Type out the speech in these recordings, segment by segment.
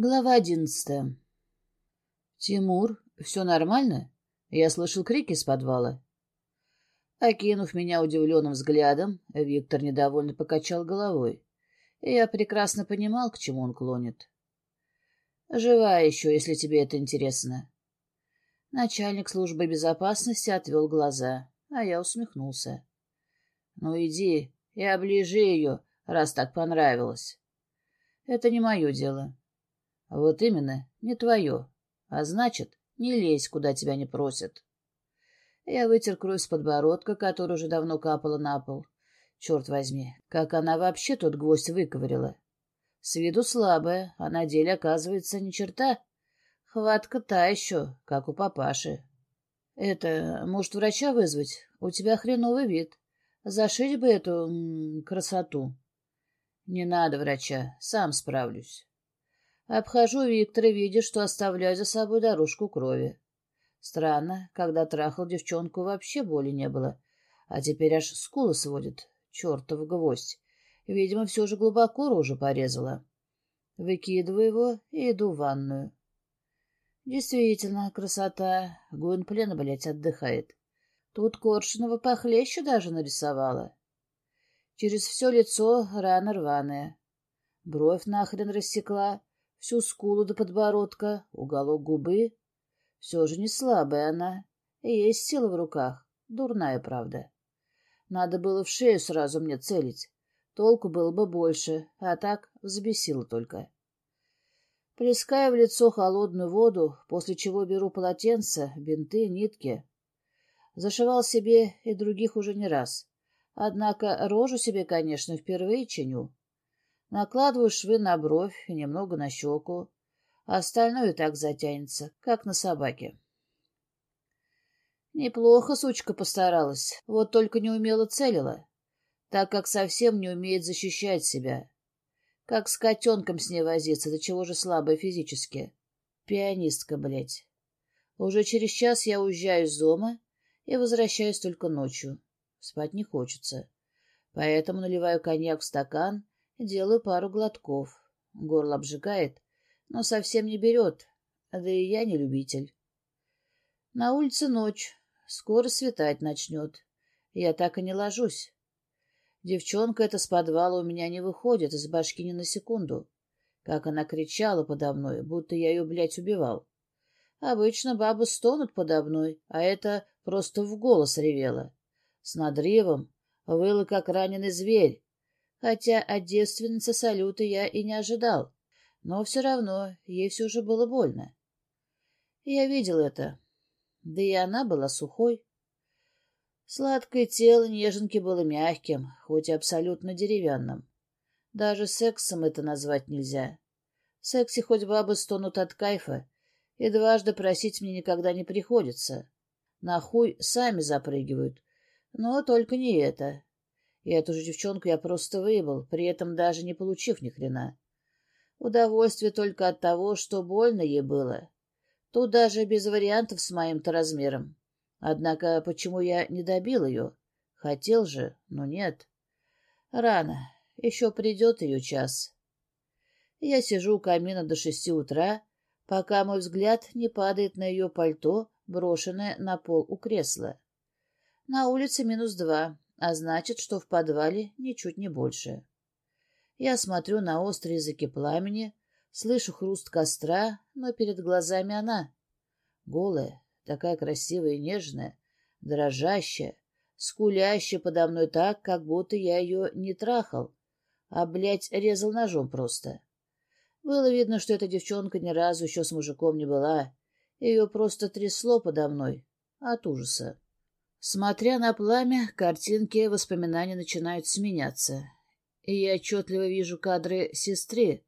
Глава одиннадцатая. «Тимур, все нормально?» Я слышал крики из подвала. Окинув меня удивленным взглядом, Виктор недовольно покачал головой. Я прекрасно понимал, к чему он клонит. «Жива еще, если тебе это интересно». Начальник службы безопасности отвел глаза, а я усмехнулся. «Ну иди и оближи ее, раз так понравилось». «Это не мое дело». Вот именно, не твое. А значит, не лезь, куда тебя не просят. Я вытер кровь с подбородка, которая уже давно капала на пол. Черт возьми, как она вообще тот гвоздь выковырила. С виду слабая, а на деле, оказывается, ни черта. Хватка та еще, как у папаши. Это, может, врача вызвать? У тебя хреновый вид. Зашить бы эту м -м, красоту. Не надо врача, сам справлюсь. Обхожу Виктора, видя, что оставляю за собой дорожку крови. Странно, когда трахал девчонку, вообще боли не было. А теперь аж скулы сводит. Чертов гвоздь. Видимо, все же глубоко рожу порезала. Выкидываю его и иду в ванную. Действительно, красота. Гуинплена, блядь, отдыхает. Тут Коршунова похлеще даже нарисовала. Через все лицо рана рваная. Бровь нахрен рассекла, всю скулу до подбородка, уголок губы. Все же не слабая она, есть сила в руках, дурная, правда. Надо было в шею сразу мне целить, толку было бы больше, а так взбесило только. Плеская в лицо холодную воду, после чего беру полотенце, бинты, нитки. Зашивал себе и других уже не раз. Однако рожу себе, конечно, впервые чиню. Накладываю швы на бровь и немного на щеку. Остальное так затянется, как на собаке. Неплохо сучка постаралась, вот только не умело целила, так как совсем не умеет защищать себя. Как с котенком с ней возиться, до чего же слабая физически. Пианистка, блядь. Уже через час я уезжаю из дома и возвращаюсь только ночью. Спать не хочется. Поэтому наливаю коньяк в стакан Делаю пару глотков. Горло обжигает, но совсем не берет, да и я не любитель. На улице ночь, скоро светать начнет. Я так и не ложусь. Девчонка эта с подвала у меня не выходит из башки ни на секунду. Как она кричала подо мной, будто я ее, блядь, убивал. Обычно бабы стонут подо мной, а это просто в голос ревела. С надрывом, выла, как раненый зверь, хотя от девственницы салюта я и не ожидал, но все равно ей все же было больно. Я видел это, да и она была сухой. Сладкое тело неженки было мягким, хоть и абсолютно деревянным. Даже сексом это назвать нельзя. В сексе хоть бабы стонут от кайфа, и дважды просить мне никогда не приходится. На хуй сами запрыгивают, но только не это. И эту же девчонку я просто выебал, при этом даже не получив ни хрена. Удовольствие только от того, что больно ей было. Тут даже без вариантов с моим-то размером. Однако почему я не добил ее? Хотел же, но нет. Рано. Еще придет ее час. Я сижу у камина до шести утра, пока мой взгляд не падает на ее пальто, брошенное на пол у кресла. На улице минус два, а значит, что в подвале ничуть не больше. Я смотрю на острые языки пламени, слышу хруст костра, но перед глазами она. Голая, такая красивая и нежная, дрожащая, скулящая подо мной так, как будто я ее не трахал, а, блядь, резал ножом просто. Было видно, что эта девчонка ни разу еще с мужиком не была, ее просто трясло подо мной от ужаса. Смотря на пламя, картинки воспоминания начинают сменяться. И я отчетливо вижу кадры сестры,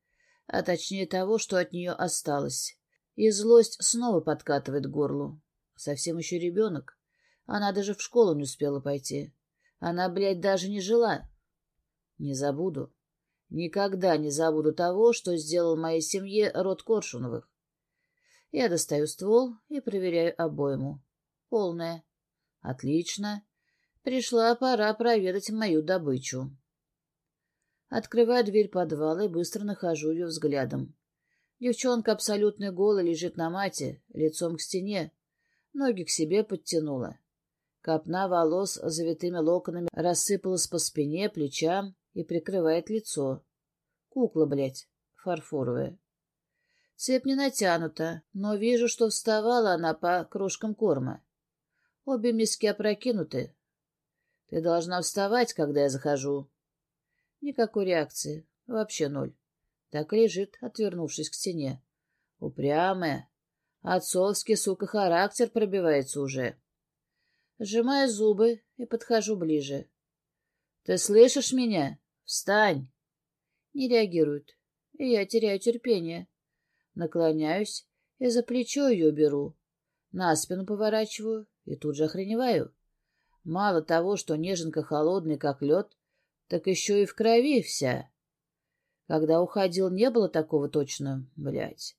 а точнее того, что от нее осталось. И злость снова подкатывает к горлу. Совсем еще ребенок. Она даже в школу не успела пойти. Она, блядь, даже не жила. Не забуду. Никогда не забуду того, что сделал моей семье род Коршуновых. Я достаю ствол и проверяю обойму. Полная. Отлично. Пришла пора проведать мою добычу. Открываю дверь подвала и быстро нахожу ее взглядом. Девчонка абсолютно голая лежит на мате, лицом к стене, ноги к себе подтянула. Копна волос завитыми локонами рассыпалась по спине, плечам и прикрывает лицо. Кукла, блядь, фарфоровая. Цепь не натянута, но вижу, что вставала она по крошкам корма. Обе миски опрокинуты. Ты должна вставать, когда я захожу. Никакой реакции. Вообще ноль. Так лежит, отвернувшись к стене. Упрямая. Отцовский, сука, характер пробивается уже. Сжимаю зубы и подхожу ближе. «Ты слышишь меня? Встань!» Не реагирует, и я теряю терпение. Наклоняюсь и за плечо ее беру. На спину поворачиваю и тут же охреневаю. Мало того, что неженка холодный, как лед, так еще и в крови вся. Когда уходил, не было такого точно, блядь.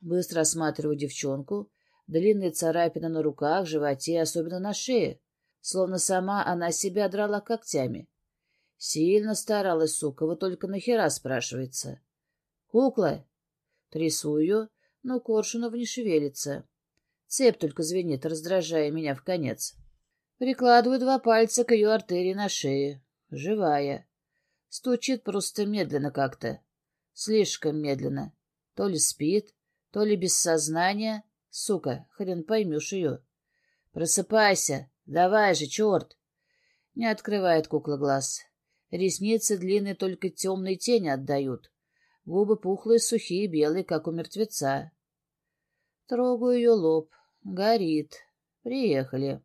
Быстро осматриваю девчонку. Длинные царапины на руках, животе, особенно на шее. Словно сама она себя драла когтями. Сильно старалась, сука, вот только нахера спрашивается. Кукла? Трясу ее, но Коршунов не шевелится. Цепь только звенит, раздражая меня в конец. Прикладываю два пальца к ее артерии на шее. Живая. Стучит просто медленно как-то. Слишком медленно. То ли спит, то ли без сознания. Сука, хрен поймешь ее. Просыпайся. Давай же, черт. Не открывает кукла глаз. Ресницы длинные только темные тени отдают. Губы пухлые, сухие, белые, как у мертвеца. Трогаю ее лоб. Горит. Приехали.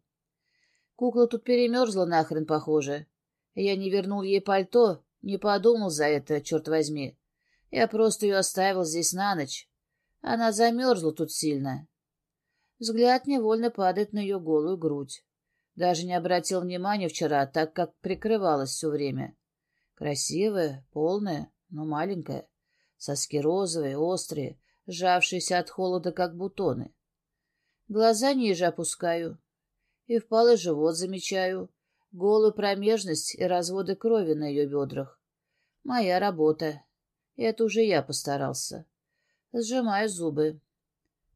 Кукла тут перемерзла нахрен, похоже. Я не вернул ей пальто, не подумал за это, черт возьми. Я просто ее оставил здесь на ночь. Она замерзла тут сильно. Взгляд невольно падает на ее голую грудь. Даже не обратил внимания вчера, так как прикрывалась все время. Красивая, полная, но маленькая. Соски розовые, острые, сжавшиеся от холода, как бутоны. Глаза ниже опускаю. И впалый живот замечаю. Голую промежность и разводы крови на ее бедрах. Моя работа. Это уже я постарался. Сжимаю зубы.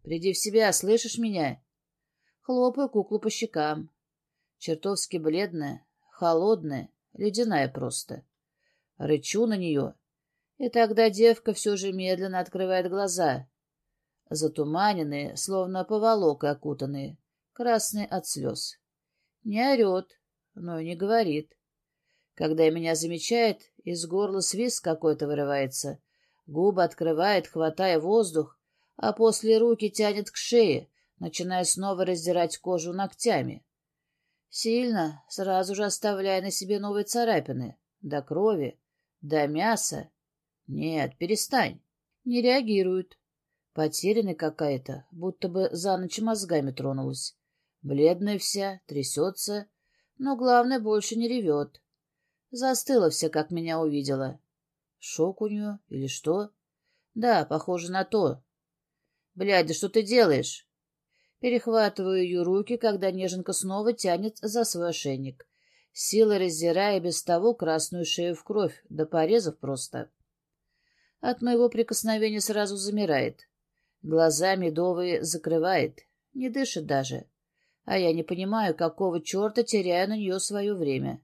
«Приди в себя, слышишь меня?» Хлопаю куклу по щекам. Чертовски бледная, холодная, ледяная просто. Рычу на нее. И тогда девка все же медленно открывает глаза. Затуманенные, словно поволокой окутанные, красные от слез. Не орет, но и не говорит. Когда меня замечает, из горла свист какой-то вырывается. Губы открывает, хватая воздух, а после руки тянет к шее, начиная снова раздирать кожу ногтями. Сильно, сразу же оставляя на себе новые царапины. До крови, до мяса. Нет, перестань. Не реагирует. Потерянная какая-то, будто бы за ночь мозгами тронулась. Бледная вся, трясется, но, главное, больше не ревет. Застыла вся, как меня увидела. Шок у нее или что? Да, похоже на то. Блядь, да что ты делаешь? Перехватываю ее руки, когда неженка снова тянет за свой ошейник, силой раздирая без того красную шею в кровь, до порезов просто. От моего прикосновения сразу замирает. Глаза медовые закрывает, не дышит даже. А я не понимаю, какого черта теряю на нее свое время.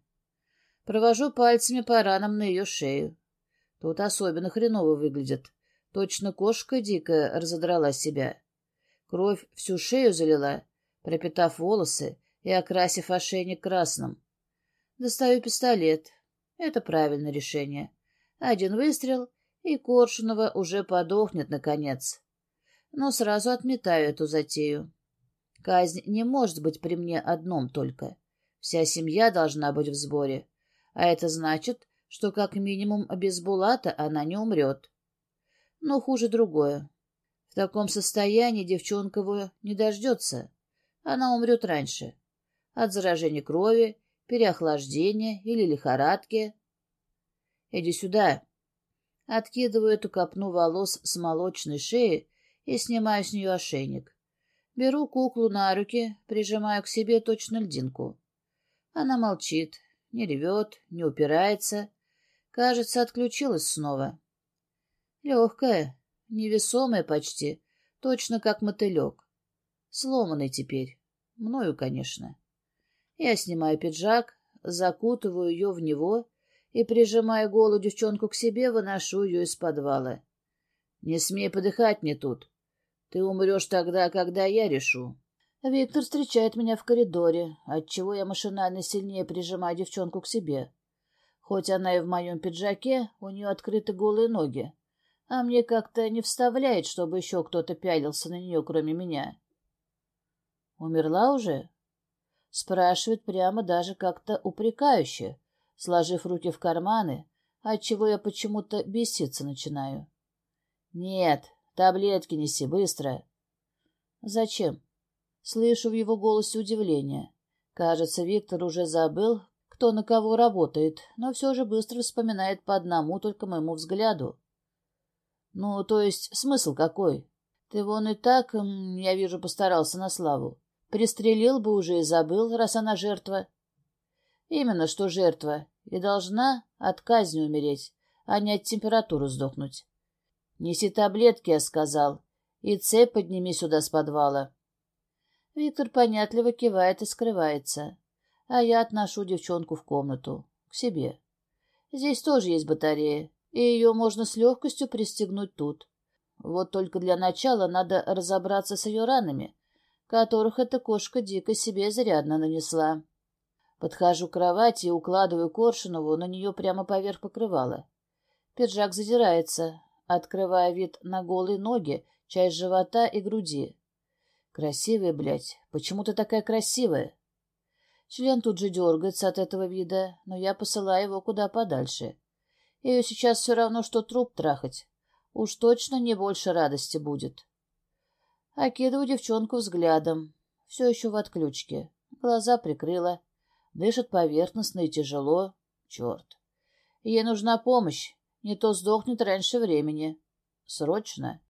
Провожу пальцами по ранам на ее шею. Тут особенно хреново выглядит. Точно кошка дико разодрала себя. Кровь всю шею залила, пропитав волосы и окрасив ошейник красным. Достаю пистолет. Это правильное решение. Один выстрел, и Коршунова уже подохнет, наконец. Но сразу отметаю эту затею. Казнь не может быть при мне одном только. Вся семья должна быть в сборе. А это значит, что как минимум без Булата она не умрет. Но хуже другое. В таком состоянии девчонка его не дождется. Она умрет раньше. От заражения крови, переохлаждения или лихорадки. Иди сюда. Откидываю эту копну волос с молочной шеи и снимаю с нее ошейник. Беру куклу на руки, прижимаю к себе точно льдинку. Она молчит, не ревет, не упирается. Кажется, отключилась снова. Легкая, Невесомая почти, точно как мотылек. Сломанный теперь. Мною, конечно. Я снимаю пиджак, закутываю ее в него и, прижимая голую девчонку к себе, выношу ее из подвала. Не смей подыхать мне тут. Ты умрешь тогда, когда я решу. Виктор встречает меня в коридоре, отчего я машинально сильнее прижимаю девчонку к себе. Хоть она и в моем пиджаке, у нее открыты голые ноги, а мне как-то не вставляет, чтобы еще кто-то пялился на нее, кроме меня. Умерла уже? Спрашивает прямо даже как-то упрекающе, сложив руки в карманы, отчего я почему-то беситься начинаю. Нет, таблетки неси, быстро. Зачем? Слышу в его голосе удивление. Кажется, Виктор уже забыл, кто на кого работает, но все же быстро вспоминает по одному только моему взгляду. Ну, то есть, смысл какой? Ты вон и так, я вижу, постарался на славу. Пристрелил бы уже и забыл, раз она жертва. Именно что жертва, и должна от казни умереть, а не от температуры сдохнуть. Неси таблетки, я сказал, и цепь подними сюда с подвала. Виктор понятливо кивает и скрывается, а я отношу девчонку в комнату, к себе. Здесь тоже есть батарея, и ее можно с легкостью пристегнуть тут. Вот только для начала надо разобраться с ее ранами, которых эта кошка дико себе зарядно нанесла. Подхожу к кровати и укладываю Коршунову на нее прямо поверх покрывала. Пиджак задирается, открывая вид на голые ноги, часть живота и груди. Красивая, блядь, почему ты такая красивая? Член тут же дергается от этого вида, но я посылаю его куда подальше. Ее сейчас все равно, что труп трахать. Уж точно не больше радости будет. Окидываю девчонку взглядом. Все еще в отключке. Глаза прикрыла. Дышит поверхностно и тяжело. Черт. Ей нужна помощь. Не то сдохнет раньше времени. Срочно.